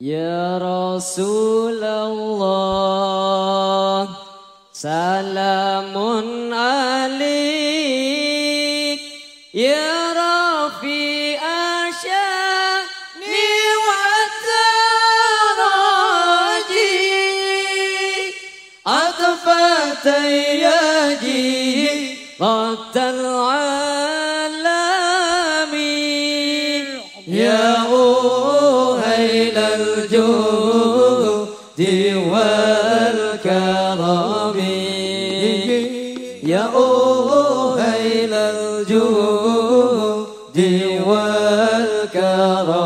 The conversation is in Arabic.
يا رسول الله سلام عليك. يا رفيع شأني والتراجي عطفة يجي رد العالم يا أهيل الجود والكرم. يا أهيل الجود والكرم.